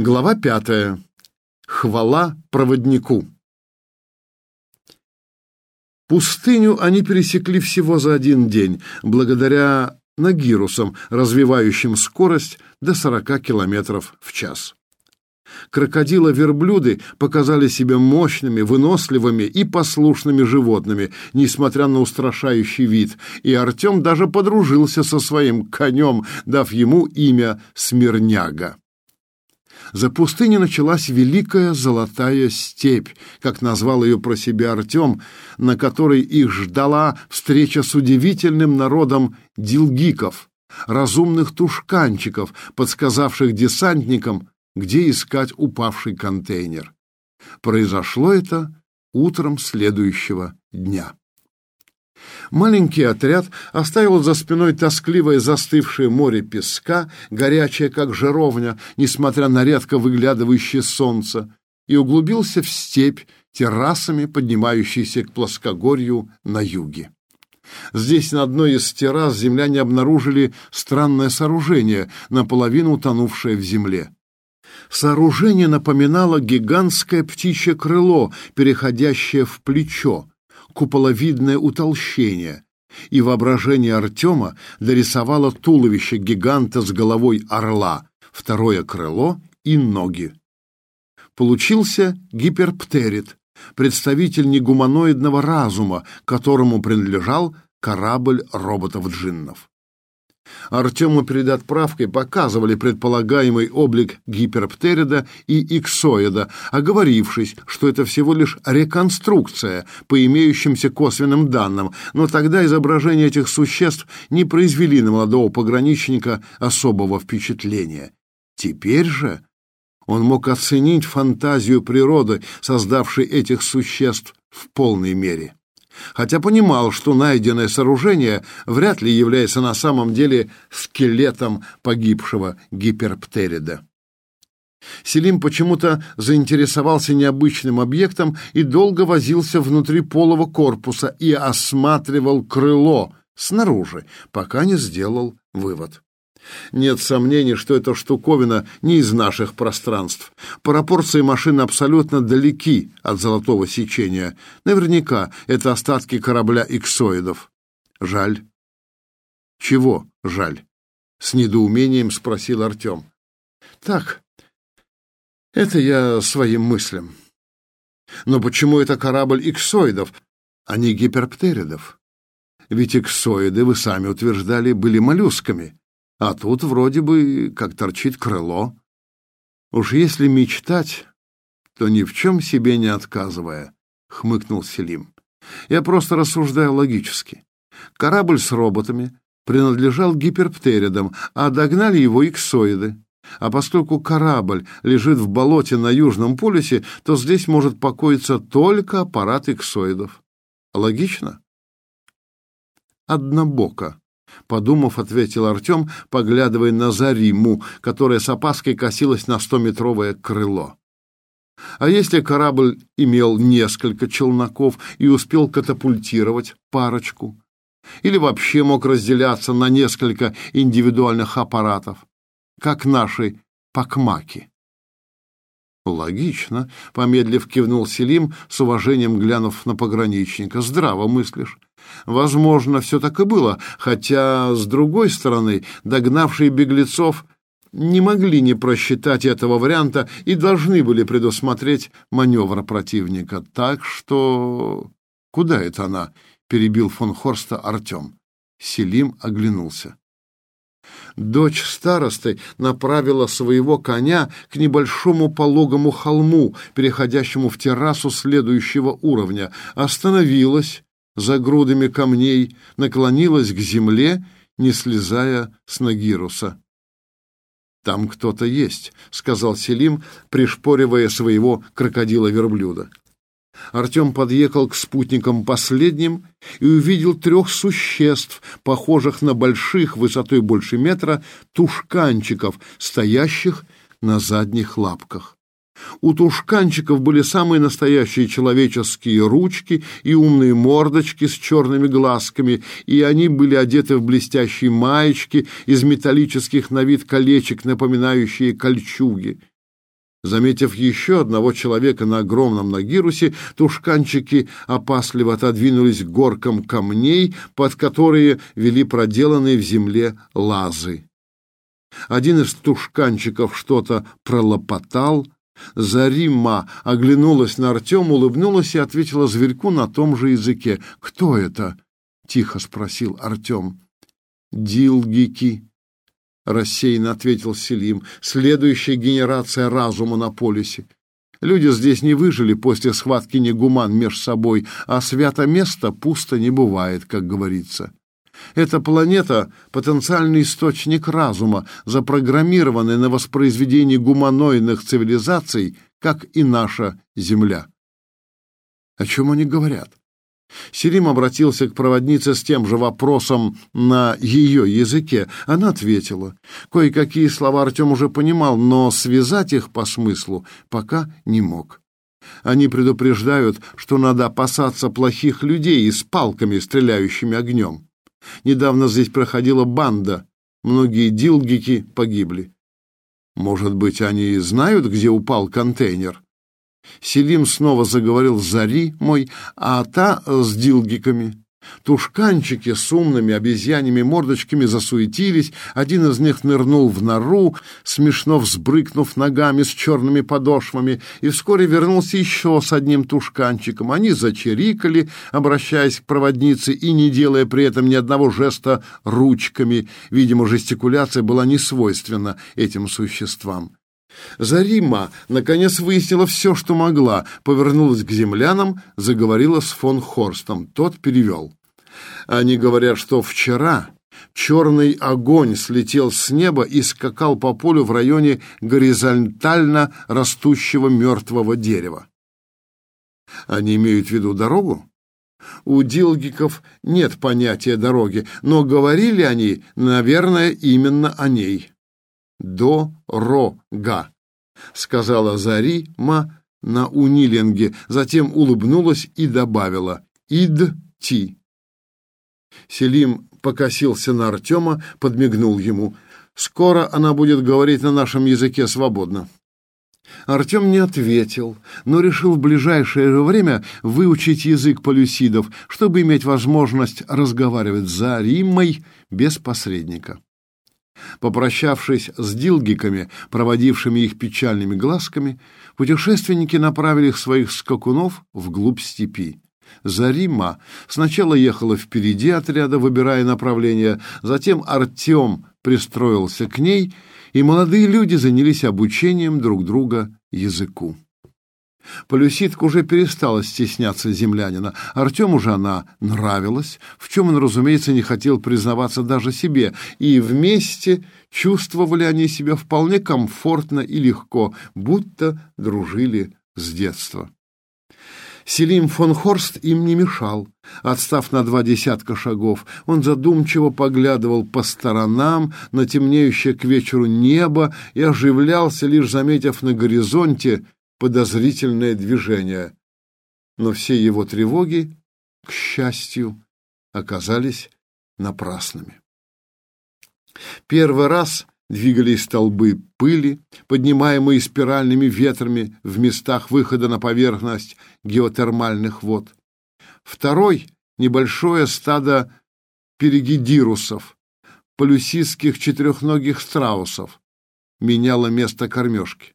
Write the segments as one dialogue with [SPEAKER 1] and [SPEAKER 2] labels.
[SPEAKER 1] Глава пятая. Хвала проводнику. Пустыню они пересекли всего за один день, благодаря нагирусам, развивающим скорость до 40 километров в час. Крокодилы-верблюды показали себя мощными, выносливыми и послушными животными, несмотря на устрашающий вид, и Артем даже подружился со своим конем, дав ему имя Смирняга. За пустыней началась великая золотая степь, как назвал ее про себя Артем, на которой их ждала встреча с удивительным народом дилгиков, разумных тушканчиков, подсказавших десантникам, где искать упавший контейнер. Произошло это утром следующего дня. Маленький отряд оставил за спиной тоскливое застывшее море песка, горячее, как жаровня, несмотря на редко выглядывающее солнце, и углубился в степь террасами, поднимающейся к плоскогорью на юге. Здесь на одной из террас земляне обнаружили странное сооружение, наполовину утонувшее в земле. Сооружение напоминало гигантское птичье крыло, переходящее в плечо, куполовидное утолщение, и воображение Артема дорисовало туловище гиганта с головой орла, второе крыло и ноги. Получился гиперптерид, представитель негуманоидного разума, которому принадлежал корабль роботов-джиннов. Артему перед отправкой показывали предполагаемый облик гиперптерида и иксоида, оговорившись, что это всего лишь реконструкция по имеющимся косвенным данным, но тогда изображения этих существ не произвели на молодого пограничника особого впечатления. Теперь же он мог оценить фантазию природы, создавшей этих существ в полной мере хотя понимал, что найденное сооружение вряд ли является на самом деле скелетом погибшего гиперптерида. Селим почему-то заинтересовался необычным объектом и долго возился внутри полого корпуса и осматривал крыло снаружи, пока не сделал вывод. Нет сомнений, что эта штуковина не из наших пространств. Пропорции машины абсолютно далеки от золотого сечения. Наверняка это остатки корабля иксоидов. Жаль. Чего жаль? С недоумением спросил Артем. Так, это я своим мыслям. Но почему это корабль иксоидов, а не гиперптеридов? Ведь иксоиды, вы сами утверждали, были моллюсками. А тут вроде бы как торчит крыло. Уж если мечтать, то ни в чем себе не отказывая, — хмыкнул Селим. Я просто рассуждаю логически. Корабль с роботами принадлежал гиперптеридам, а догнали его иксоиды. А поскольку корабль лежит в болоте на Южном полюсе, то здесь может покоиться только аппарат иксоидов. Логично? Однобоко, Подумав, ответил Артем, поглядывая на Зариму, которая с опаской косилась на стометровое крыло. А если корабль имел несколько челноков и успел катапультировать парочку? Или вообще мог разделяться на несколько индивидуальных аппаратов, как наши пакмаки? Логично, помедлив кивнул Селим, с уважением глянув на пограничника. Здраво мыслишь. Возможно, все так и было, хотя, с другой стороны, догнавшие беглецов не могли не просчитать этого варианта и должны были предусмотреть маневр противника. Так что... Куда это она? перебил фон Хорста Артем. Селим оглянулся. Дочь старосты направила своего коня к небольшому пологому холму, переходящему в террасу следующего уровня, остановилась, за грудами камней, наклонилась к земле, не слезая с Нагируса. «Там кто-то есть», — сказал Селим, пришпоривая своего крокодила-верблюда. Артем подъехал к спутникам последним и увидел трех существ, похожих на больших, высотой больше метра, тушканчиков, стоящих на задних лапках. У тушканчиков были самые настоящие человеческие ручки и умные мордочки с черными глазками, и они были одеты в блестящие маечки из металлических на вид колечек, напоминающие кольчуги. Заметив еще одного человека на огромном нагирусе, тушканчики опасливо отодвинулись к горкам камней, под которые вели проделанные в земле лазы. Один из тушканчиков что-то пролопотал. Зарима оглянулась на Артем, улыбнулась и ответила зверьку на том же языке. «Кто это?» — тихо спросил Артем. «Дилгики», — рассеянно ответил Селим. «Следующая генерация разума на полюсе. Люди здесь не выжили после схватки негуман меж собой, а свято место пусто не бывает, как говорится. Эта планета — потенциальный источник разума, запрограммированный на воспроизведение гуманоидных цивилизаций, как и наша Земля. О чем они говорят? Селим обратился к проводнице с тем же вопросом на ее языке. Она ответила. Кое-какие слова Артем уже понимал, но связать их по смыслу пока не мог. Они предупреждают, что надо опасаться плохих людей с палками, стреляющими огнем. Недавно здесь проходила банда. Многие дилгики погибли. Может быть, они знают, где упал контейнер? Селим снова заговорил Зари мой, а та с дилгиками. Тушканчики с умными обезьяньими мордочками засуетились, один из них нырнул в нору, смешно взбрыкнув ногами с черными подошвами, и вскоре вернулся еще с одним тушканчиком. Они зачирикали, обращаясь к проводнице и не делая при этом ни одного жеста ручками. Видимо, жестикуляция была не свойственна этим существам. Зарима, наконец, выяснила все, что могла, повернулась к землянам, заговорила с фон Хорстом. Тот перевел. Они говорят, что вчера черный огонь слетел с неба и скакал по полю в районе горизонтально растущего мертвого дерева. Они имеют в виду дорогу? У дилгиков нет понятия дороги, но говорили они, наверное, именно о ней дорога, сказала Зарима на унилинге, затем улыбнулась и добавила идти. Селим покосился на Артема, подмигнул ему. «Скоро она будет говорить на нашем языке свободно». Артем не ответил, но решил в ближайшее же время выучить язык полюсидов, чтобы иметь возможность разговаривать за Риммой без посредника. Попрощавшись с дилгиками, проводившими их печальными глазками, путешественники направили своих скакунов вглубь степи. Зарима сначала ехала впереди отряда, выбирая направление, затем Артем пристроился к ней, и молодые люди занялись обучением друг друга языку. Полюситка уже перестала стесняться землянина. Артему же она нравилась, в чем он, разумеется, не хотел признаваться даже себе, и вместе чувствовали они себя вполне комфортно и легко, будто дружили с детства. Селим фон Хорст им не мешал. Отстав на два десятка шагов, он задумчиво поглядывал по сторонам на темнеющее к вечеру небо и оживлялся, лишь заметив на горизонте подозрительное движение. Но все его тревоги, к счастью, оказались напрасными. Первый раз двигались столбы пыли, поднимаемые спиральными ветрами в местах выхода на поверхность геотермальных вод. Второй — небольшое стадо перигидирусов, полюсистских четырехногих страусов, меняло место кормежки.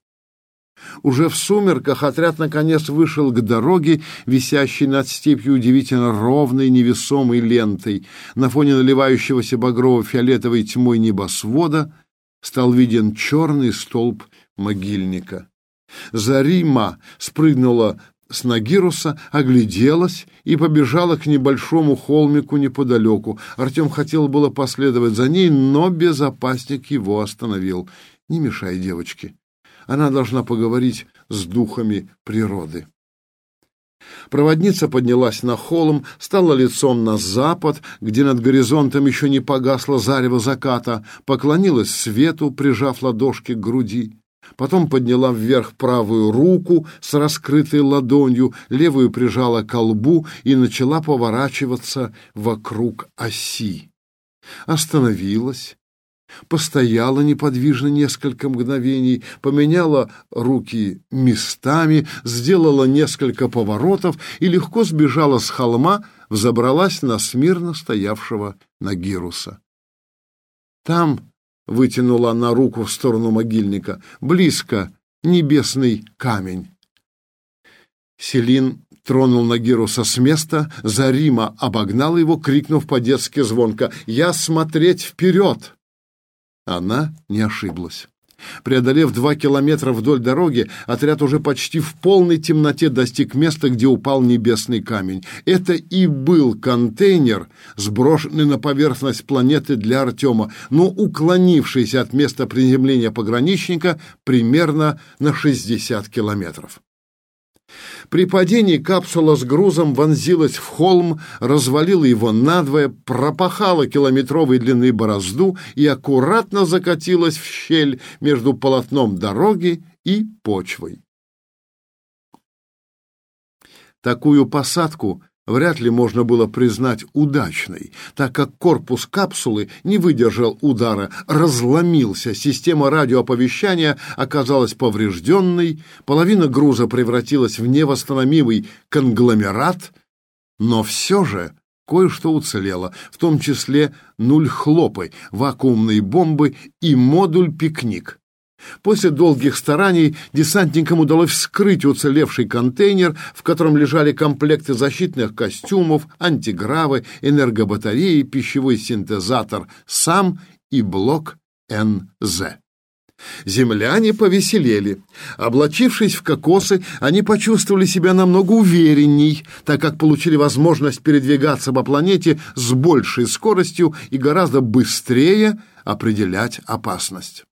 [SPEAKER 1] Уже в сумерках отряд наконец вышел к дороге, висящей над степью удивительно ровной невесомой лентой. На фоне наливающегося багрово-фиолетовой тьмой небосвода стал виден черный столб могильника. Зарима спрыгнула с Нагируса, огляделась и побежала к небольшому холмику неподалеку. Артем хотел было последовать за ней, но безопасник его остановил. «Не мешай девочке. Она должна поговорить с духами природы. Проводница поднялась на холм, стала лицом на запад, где над горизонтом еще не погасло зарево заката, поклонилась свету, прижав ладошки к груди. Потом подняла вверх правую руку с раскрытой ладонью, левую прижала к колбу и начала поворачиваться вокруг оси. Остановилась, постояла неподвижно несколько мгновений, поменяла руки местами, сделала несколько поворотов и легко сбежала с холма, взобралась на смирно стоявшего Нагируса. Там, вытянула она руку в сторону могильника, близко небесный камень. Селин тронул Нагируса с места, Зарима обогнал его, крикнув по-детски звонко «Я смотреть вперед!» Она не ошиблась. Преодолев два километра вдоль дороги, отряд уже почти в полной темноте достиг места, где упал небесный камень. Это и был контейнер, сброшенный на поверхность планеты для Артема, но уклонившийся от места приземления пограничника примерно на 60 километров. При падении капсула с грузом вонзилась в холм, развалила его надвое, пропахала километровой длины борозду и аккуратно закатилась в щель между полотном дороги и почвой. Такую посадку вряд ли можно было признать удачной, так как корпус капсулы не выдержал удара, разломился, система радиооповещания оказалась поврежденной, половина груза превратилась в невосстановимый конгломерат, но все же кое-что уцелело, в том числе нуль хлопы, вакуумные бомбы и модуль «Пикник». После долгих стараний десантникам удалось вскрыть уцелевший контейнер, в котором лежали комплекты защитных костюмов, антигравы, энергобатареи, пищевой синтезатор САМ и блок НЗ. Земляне повеселели. Облачившись в кокосы, они почувствовали себя намного уверенней, так как получили возможность передвигаться по планете с большей скоростью и гораздо быстрее определять опасность.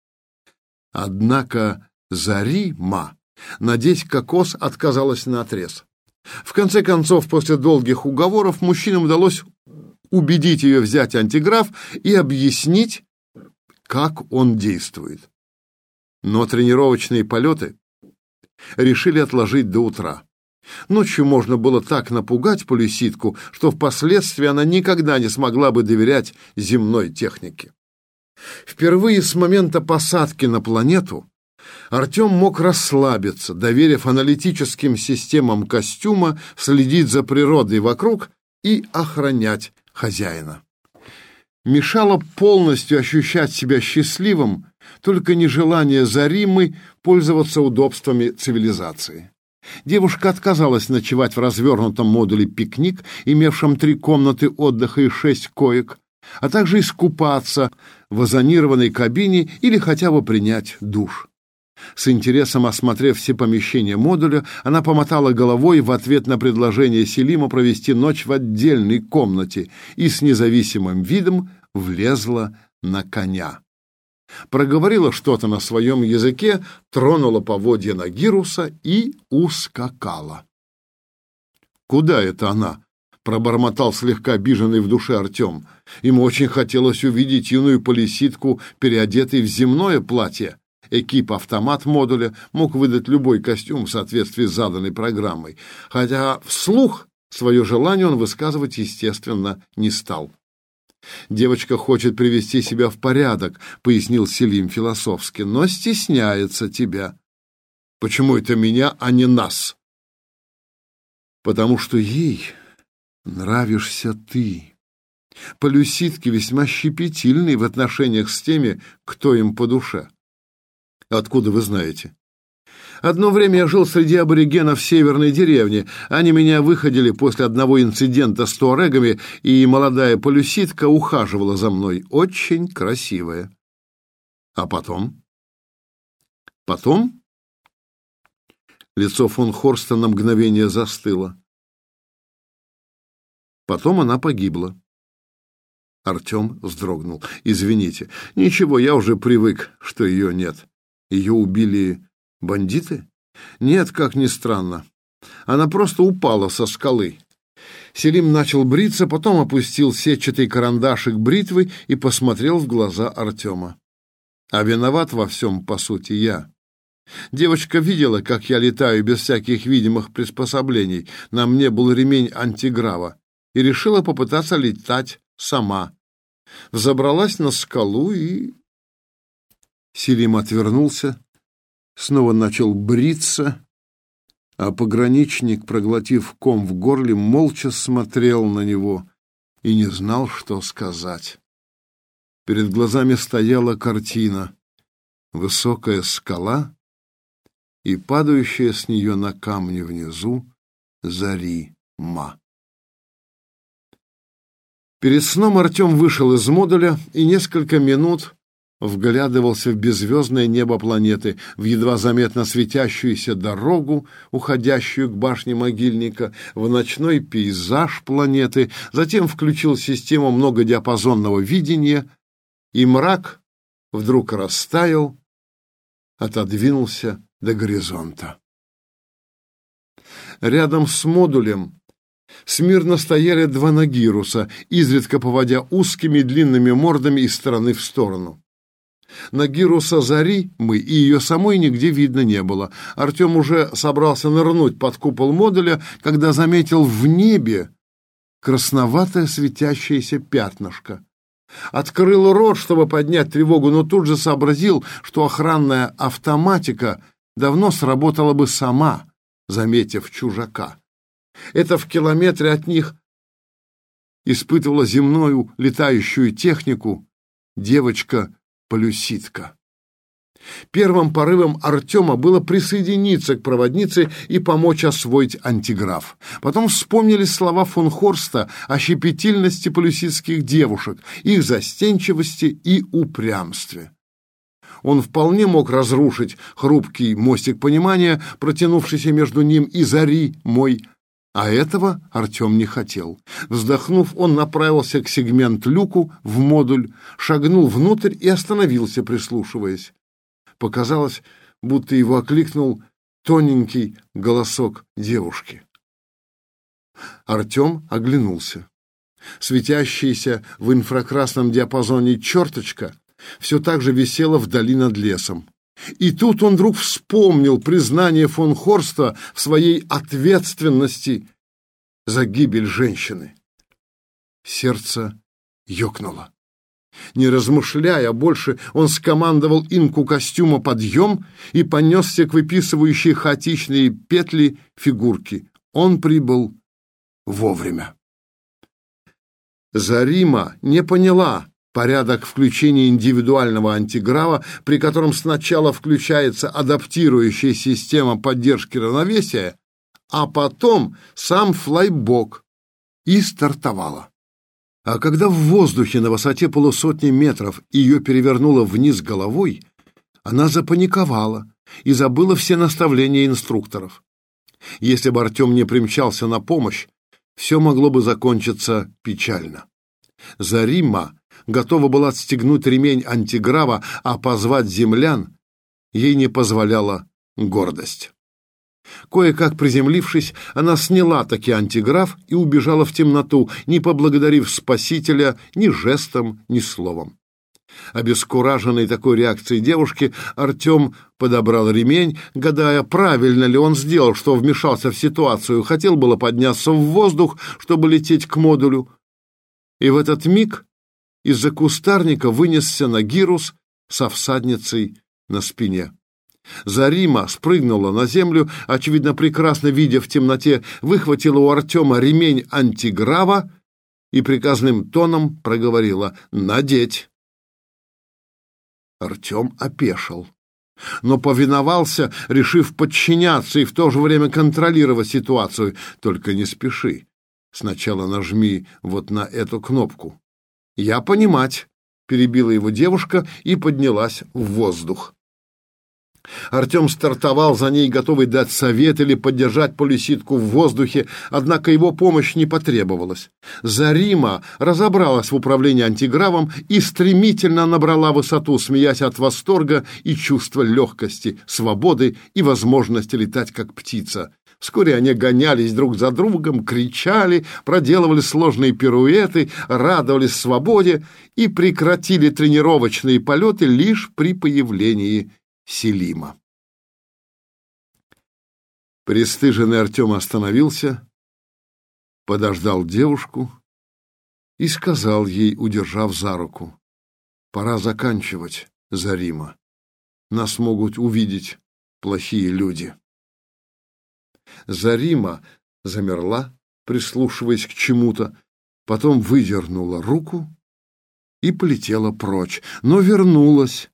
[SPEAKER 1] Однако Зарима надеть кокос отказалась наотрез. В конце концов, после долгих уговоров, мужчинам удалось убедить ее взять антиграф и объяснить, как он действует. Но тренировочные полеты решили отложить до утра. Ночью можно было так напугать полиситку, что впоследствии она никогда не смогла бы доверять земной технике. Впервые с момента посадки на планету Артем мог расслабиться, доверив аналитическим системам костюма следить за природой вокруг и охранять хозяина. Мешало полностью ощущать себя счастливым только нежелание Заримы пользоваться удобствами цивилизации. Девушка отказалась ночевать в развернутом модуле «Пикник», имевшем три комнаты отдыха и шесть коек, а также искупаться в озонированной кабине или хотя бы принять душ. С интересом осмотрев все помещения модуля, она помотала головой в ответ на предложение Селима провести ночь в отдельной комнате и с независимым видом влезла на коня. Проговорила что-то на своем языке, тронула поводья на Гируса и ускакала. «Куда это она?» Пробормотал слегка обиженный в душе Артем. Ему очень хотелось увидеть юную полиситку, переодетой в земное платье. Экип автомат модуля мог выдать любой костюм в соответствии с заданной программой, хотя вслух свое желание он высказывать, естественно, не стал. «Девочка хочет привести себя в порядок», — пояснил Селим философски, — «но стесняется тебя». «Почему это меня, а не нас?» «Потому что ей нравишься ты. Полюситки весьма щепетильны в отношениях с теми, кто им по душе. Откуда вы знаете? Одно время я жил среди аборигенов северной деревне. Они меня выходили после одного инцидента с туарегами, и молодая полюситка ухаживала за мной. Очень красивая. А потом? Потом? Лицо фон Хорста на мгновение застыло. Потом она погибла. Артем вздрогнул. «Извините. Ничего, я уже привык, что ее нет. Ее убили бандиты? Нет, как ни странно. Она просто упала со скалы». Селим начал бриться, потом опустил сетчатый карандашик бритвы и посмотрел в глаза Артема. «А виноват во всем, по сути, я. Девочка видела, как я летаю без всяких видимых приспособлений. На мне был ремень антиграва и решила попытаться летать сама. Взобралась на скалу и Селим отвернулся, снова начал бриться, а пограничник, проглотив ком в горле, молча смотрел на него и не знал, что сказать. Перед глазами стояла картина. Высокая скала и падающая с нее на камни внизу зари-ма. Перед сном Артем вышел из модуля и несколько минут вглядывался в беззвездное небо планеты, в едва заметно светящуюся дорогу, уходящую к башне могильника, в ночной пейзаж планеты, затем включил систему многодиапазонного видения, и мрак вдруг растаял, отодвинулся до горизонта. Рядом с модулем смирно стояли два нагируса, изредка поводя узкими длинными мордами из стороны в сторону. Нагируса Зари мы и ее самой нигде видно не было. Артем уже собрался нырнуть под купол модуля, когда заметил в небе красноватое светящееся пятнышко. Открыл рот, чтобы поднять тревогу, но тут же сообразил, что охранная автоматика давно сработала бы сама, заметив чужака. Это в километре от них испытывала земную летающую технику девочка полюситка. Первым порывом Артема было присоединиться к проводнице и помочь освоить антиграф. Потом вспомнили слова фон Хорста о щепетильности полюситских девушек, их застенчивости и упрямстве. Он вполне мог разрушить хрупкий мостик понимания, протянувшийся между ним и зари мой а этого Артем не хотел. Вздохнув, он направился к сегмент-люку в модуль, шагнул внутрь и остановился, прислушиваясь. Показалось, будто его окликнул тоненький голосок девушки. Артем оглянулся. Светящаяся в инфракрасном диапазоне черточка все так же висела вдали над лесом. И тут он вдруг вспомнил признание фон Хорста в своей ответственности за гибель женщины. Сердце ёкнуло. Не размышляя больше, он скомандовал инку костюма подъем и понесся к выписывающей хаотичные петли фигурки. Он прибыл вовремя. Зарима не поняла, Порядок включения индивидуального антиграва, при котором сначала включается адаптирующая система поддержки равновесия, а потом сам флайбок, и стартовала. А когда в воздухе на высоте полусотни метров ее перевернуло вниз головой, она запаниковала и забыла все наставления инструкторов. Если бы Артем не примчался на помощь, все могло бы закончиться печально. Зарима готова была отстегнуть ремень антиграва, а позвать землян ей не позволяла гордость. Кое-как приземлившись, она сняла таки антиграф и убежала в темноту, не поблагодарив спасителя ни жестом, ни словом. Обескураженный такой реакцией девушки, Артем подобрал ремень, гадая, правильно ли он сделал, что вмешался в ситуацию, хотел было подняться в воздух, чтобы лететь к модулю. И в этот миг из-за кустарника вынесся Нагирус со всадницей на спине. Зарима спрыгнула на землю, очевидно, прекрасно видя в темноте, выхватила у Артема ремень антиграва и приказным тоном проговорила «надеть». Артем опешил, но повиновался, решив подчиняться и в то же время контролировать ситуацию. Только не спеши. Сначала нажми вот на эту кнопку. «Я понимать», — перебила его девушка и поднялась в воздух. Артем стартовал за ней, готовый дать совет или поддержать полиситку в воздухе, однако его помощь не потребовалась. Зарима разобралась в управлении антигравом и стремительно набрала высоту, смеясь от восторга и чувства легкости, свободы и возможности летать как птица. Вскоре они гонялись друг за другом, кричали, проделывали сложные пируэты, радовались свободе и прекратили тренировочные полеты лишь при появлении Селима. Престыженный Артем остановился, подождал девушку и сказал ей, удержав за руку, «Пора заканчивать, Зарима. нас могут увидеть плохие люди. Зарима замерла, прислушиваясь к чему-то, потом выдернула руку и полетела прочь, но вернулась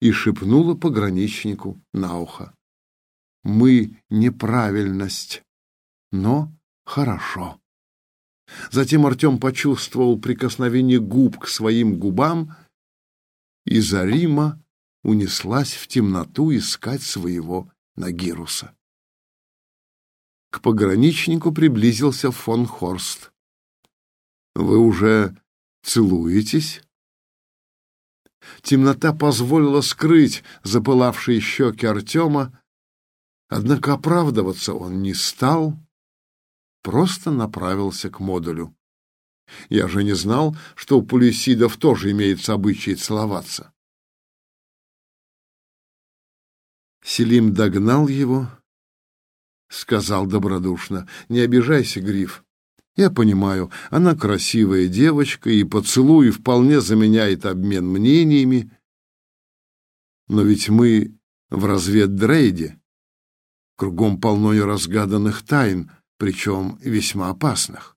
[SPEAKER 1] и шепнула пограничнику на ухо. «Мы неправильность, но хорошо». Затем Артем почувствовал прикосновение губ к своим губам, и Зарима унеслась в темноту искать своего Нагируса. К пограничнику приблизился фон Хорст. «Вы уже целуетесь?» Темнота позволила скрыть запылавшие щеки Артема, однако оправдываться он не стал, просто направился к модулю. Я же не знал, что у полисидов тоже имеется обычай целоваться. Селим догнал его, сказал добродушно, «Не обижайся, Гриф. Я понимаю, она красивая девочка, и поцелуй вполне заменяет обмен мнениями. Но ведь мы в разведдрейде. Кругом полно разгаданных тайн, причем весьма опасных.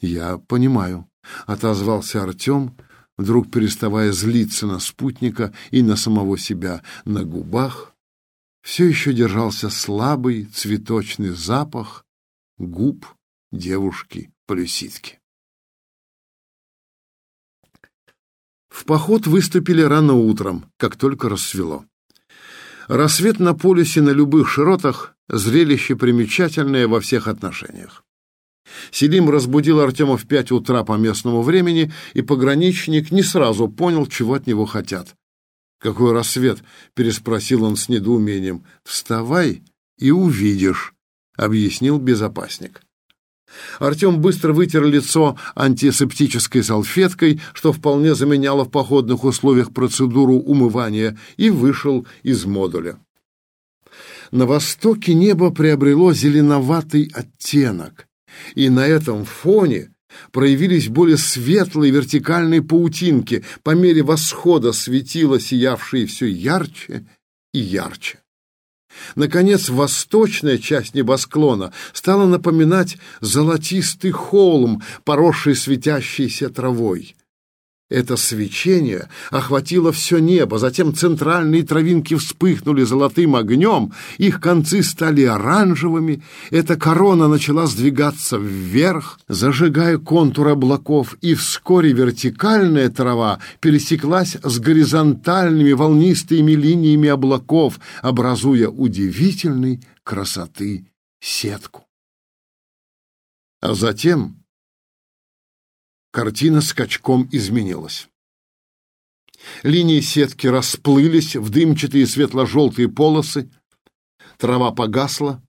[SPEAKER 1] «Я понимаю», — отозвался Артем, вдруг переставая злиться на спутника и на самого себя. На губах все еще держался слабый цветочный запах губ девушки-полюситки. В поход выступили рано утром, как только рассвело. Рассвет на полюсе на любых широтах — зрелище примечательное во всех отношениях. Селим разбудил Артема в пять утра по местному времени, и пограничник не сразу понял, чего от него хотят. «Какой рассвет?» — переспросил он с недоумением. «Вставай и увидишь», — объяснил безопасник. Артем быстро вытер лицо антисептической салфеткой, что вполне заменяло в походных условиях процедуру умывания, и вышел из модуля. На востоке небо приобрело зеленоватый оттенок, и на этом фоне проявились более светлые вертикальные паутинки, по мере восхода светило сиявшие все ярче и ярче. Наконец, восточная часть небосклона стала напоминать золотистый холм, поросший светящейся травой. Это свечение охватило все небо, затем центральные травинки вспыхнули золотым огнем, их концы стали оранжевыми, эта корона начала сдвигаться вверх, зажигая контур облаков, и вскоре вертикальная трава пересеклась с горизонтальными волнистыми линиями облаков, образуя удивительной красоты сетку. А затем Картина скачком изменилась. Линии сетки расплылись в дымчатые светло-желтые полосы, трава погасла,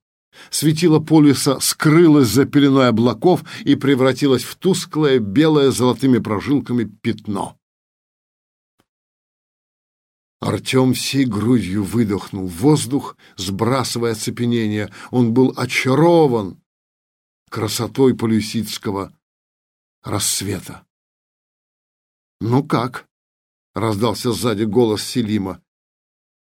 [SPEAKER 1] светило полюса скрылось за пеленой облаков и превратилось в тусклое, белое золотыми прожилками пятно. Артем всей грудью выдохнул воздух, сбрасывая оцепенение. Он был очарован красотой полюсидского рассвета. «Ну как?» — раздался сзади голос Селима.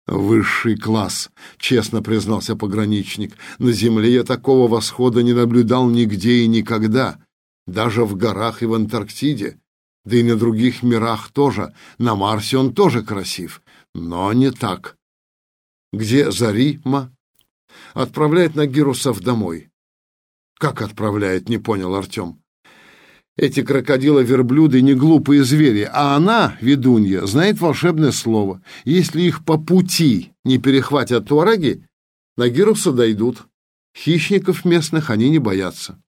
[SPEAKER 1] «Высший класс», — честно признался пограничник. «На Земле я такого восхода не наблюдал нигде и никогда, даже в горах и в Антарктиде, да и на других мирах тоже. На Марсе он тоже красив, но не так. Где Зарима?» «Отправляет Нагирусов домой». «Как отправляет?» — не понял Артем. Эти крокодилы-верблюды не глупые звери, а она, ведунья, знает волшебное слово. Если их по пути не перехватят туареги, на Гируса дойдут. Хищников местных они не боятся.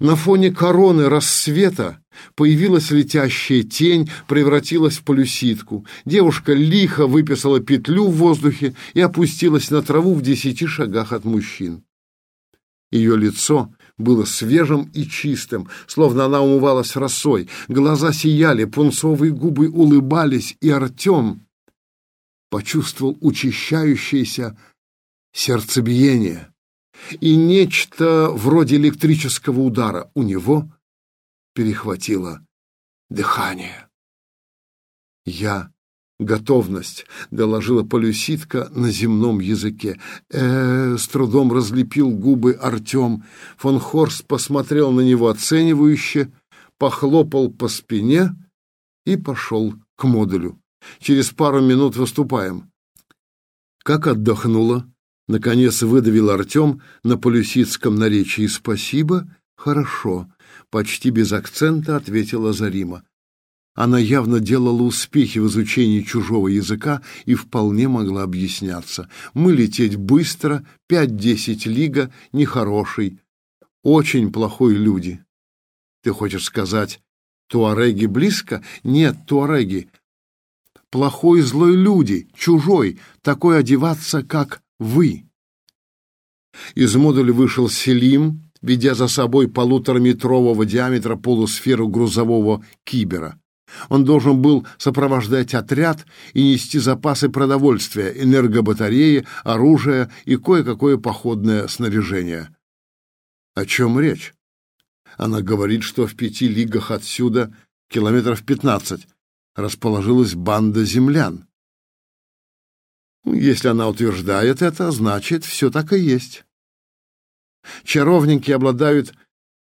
[SPEAKER 1] На фоне короны рассвета появилась летящая тень, превратилась в полюситку. Девушка лихо выписала петлю в воздухе и опустилась на траву в десяти шагах от мужчин. Ее лицо было свежим и чистым, словно она умывалась росой. Глаза сияли, пунцовые губы улыбались, и Артем почувствовал учащающееся сердцебиение и нечто вроде электрического удара. У него перехватило дыхание. «Я готовность», — доложила полюситка на земном языке. э, с трудом разлепил губы Артем. Фон Хорст посмотрел на него оценивающе, похлопал по спине и пошел к модулю. «Через пару минут выступаем». «Как отдохнула?» — наконец выдавил Артем на полюситском наречии. «Спасибо, хорошо», — почти без акцента ответила Зарима. Она явно делала успехи в изучении чужого языка и вполне могла объясняться. Мы лететь быстро, пять-десять лига, нехороший, очень плохой люди. Ты хочешь сказать, туареги близко? Нет, туареги. Плохой злой люди, чужой, такой одеваться, как вы. Из модуля вышел Селим, ведя за собой полутораметрового диаметра полусферу грузового кибера. Он должен был сопровождать отряд и нести запасы продовольствия, энергобатареи, оружия и кое-какое походное снаряжение. О чем речь? Она говорит, что в пяти лигах отсюда, километров пятнадцать, расположилась банда землян. Если она утверждает это, значит, все так и есть. Чаровники обладают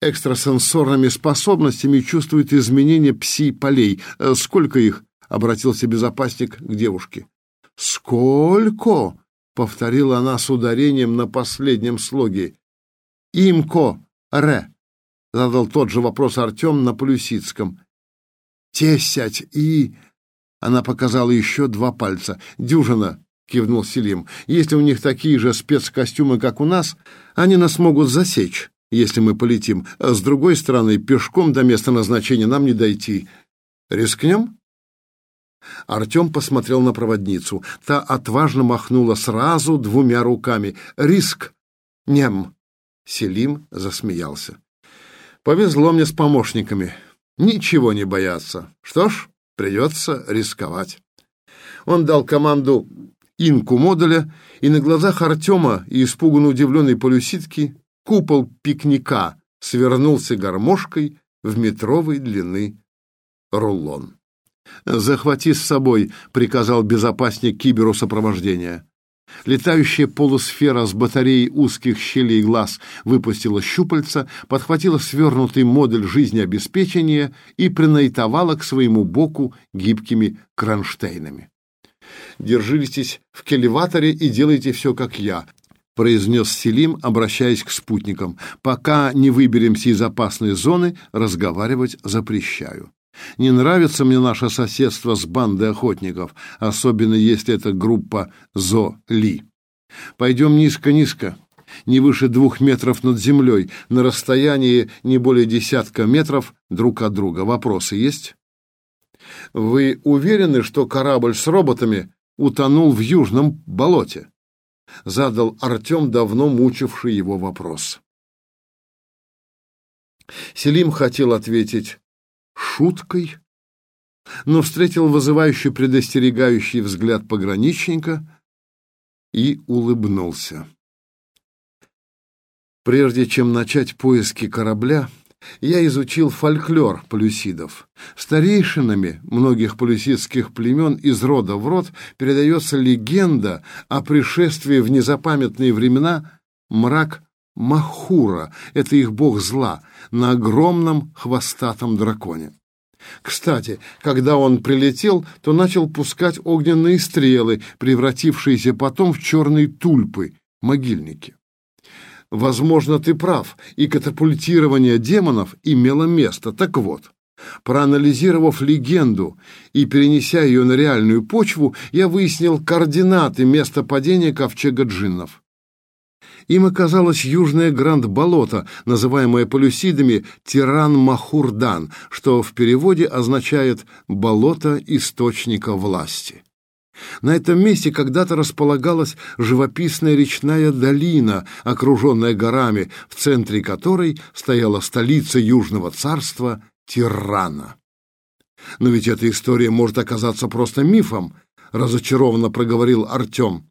[SPEAKER 1] экстрасенсорными способностями чувствует изменения пси-полей. Э, сколько их? Обратился безопасник к девушке. Сколько? Повторила она с ударением на последнем слоге. Имко, ре. Задал тот же вопрос Артем на полюсицком. Тесять и... Она показала еще два пальца. Дюжина, кивнул Селим. Если у них такие же спецкостюмы, как у нас, они нас могут засечь если мы полетим. А с другой стороны, пешком до места назначения нам не дойти. Рискнем?» Артем посмотрел на проводницу. Та отважно махнула сразу двумя руками. «Риск! Нем!» Селим засмеялся. «Повезло мне с помощниками. Ничего не бояться. Что ж, придется рисковать». Он дал команду инку модуля, и на глазах Артема и испуганно удивленной полюситки Купол пикника свернулся гармошкой в метровой длины рулон. «Захвати с собой», — приказал безопасник киберу сопровождения. Летающая полусфера с батареей узких щелей глаз выпустила щупальца, подхватила свернутый модуль жизнеобеспечения и принайтовала к своему боку гибкими кронштейнами. Держитесь в келеваторе и делайте все, как я произнес Селим, обращаясь к спутникам. «Пока не выберемся из опасной зоны, разговаривать запрещаю. Не нравится мне наше соседство с бандой охотников, особенно если это группа Зо-Ли. Пойдем низко-низко, не выше двух метров над землей, на расстоянии не более десятка метров друг от друга. Вопросы есть?» «Вы уверены, что корабль с роботами утонул в южном болоте?» Задал Артем давно мучивший его вопрос. Селим хотел ответить шуткой, но встретил вызывающий предостерегающий взгляд пограничника и улыбнулся. Прежде чем начать поиски корабля, я изучил фольклор полюсидов. Старейшинами многих полюсидских племен из рода в род передается легенда о пришествии в незапамятные времена мрак Махура, это их бог зла, на огромном хвостатом драконе. Кстати, когда он прилетел, то начал пускать огненные стрелы, превратившиеся потом в черные тульпы, могильники. Возможно, ты прав, и катапультирование демонов имело место. Так вот, проанализировав легенду и перенеся ее на реальную почву, я выяснил координаты места падения ковчега джиннов. Им оказалось южное Гранд-болото, называемое полюсидами Тиран-Махурдан, что в переводе означает «болото источника власти». На этом месте когда-то располагалась живописная речная долина, окруженная горами, в центре которой стояла столица Южного царства Тирана. Но ведь эта история может оказаться просто мифом, разочарованно проговорил Артем.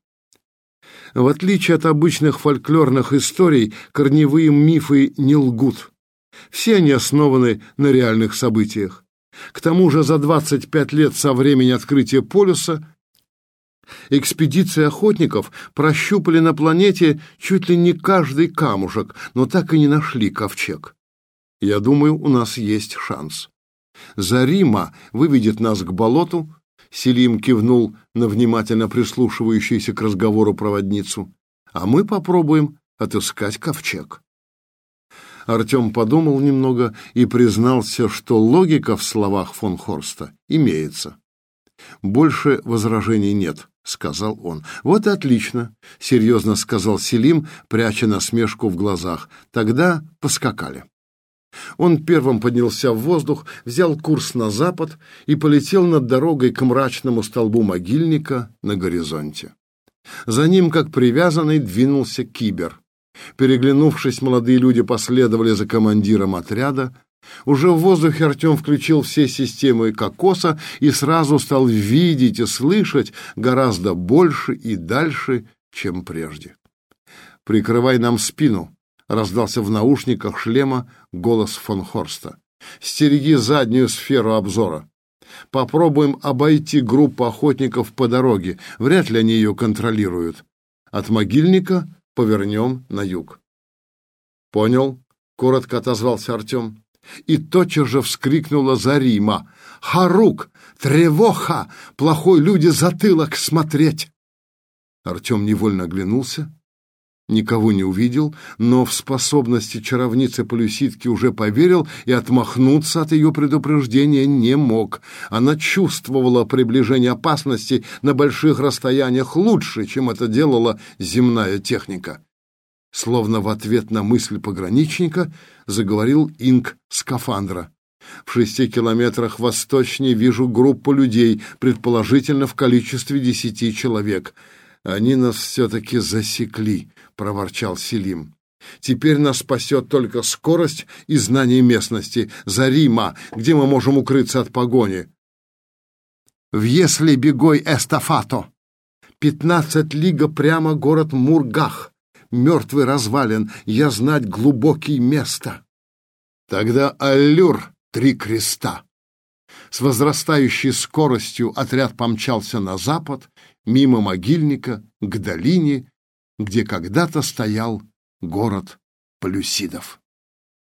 [SPEAKER 1] В отличие от обычных фольклорных историй, корневые мифы не лгут. Все они основаны на реальных событиях. К тому же за 25 лет со времени открытия полюса экспедиции охотников прощупали на планете чуть ли не каждый камушек, но так и не нашли ковчег. Я думаю, у нас есть шанс. Зарима выведет нас к болоту, Селим кивнул на внимательно прислушивающуюся к разговору проводницу, а мы попробуем отыскать ковчег. Артем подумал немного и признался, что логика в словах фон Хорста имеется. «Больше возражений нет», — сказал он. «Вот и отлично», — серьезно сказал Селим, пряча насмешку в глазах. «Тогда поскакали». Он первым поднялся в воздух, взял курс на запад и полетел над дорогой к мрачному столбу могильника на горизонте. За ним, как привязанный, двинулся кибер. Переглянувшись, молодые люди последовали за командиром отряда. Уже в воздухе Артем включил все системы кокоса и сразу стал видеть и слышать гораздо больше и дальше, чем прежде. «Прикрывай нам спину», — раздался в наушниках шлема голос фон Хорста. «Стереги заднюю сферу обзора. Попробуем обойти группу охотников по дороге. Вряд ли они ее контролируют. От могильника повернем на юг. Понял, коротко отозвался Артем. И тотчас же вскрикнула Зарима. «Харук! Тревоха! Плохой люди затылок смотреть!» Артем невольно оглянулся никого не увидел, но в способности чаровницы-полюситки уже поверил и отмахнуться от ее предупреждения не мог. Она чувствовала приближение опасности на больших расстояниях лучше, чем это делала земная техника. Словно в ответ на мысль пограничника заговорил инк скафандра. В шести километрах восточнее вижу группу людей, предположительно в количестве десяти человек. Они нас все-таки засекли проворчал Селим. Теперь нас спасет только скорость и знание местности. Зарима, где мы можем укрыться от погони. В если бегой эстафато. Пятнадцать лига прямо город Мургах. Мертвый развален, я знать глубокие места. Тогда аллюр три креста. С возрастающей скоростью отряд помчался на запад, мимо могильника, к долине, где когда-то стоял город Полюсидов.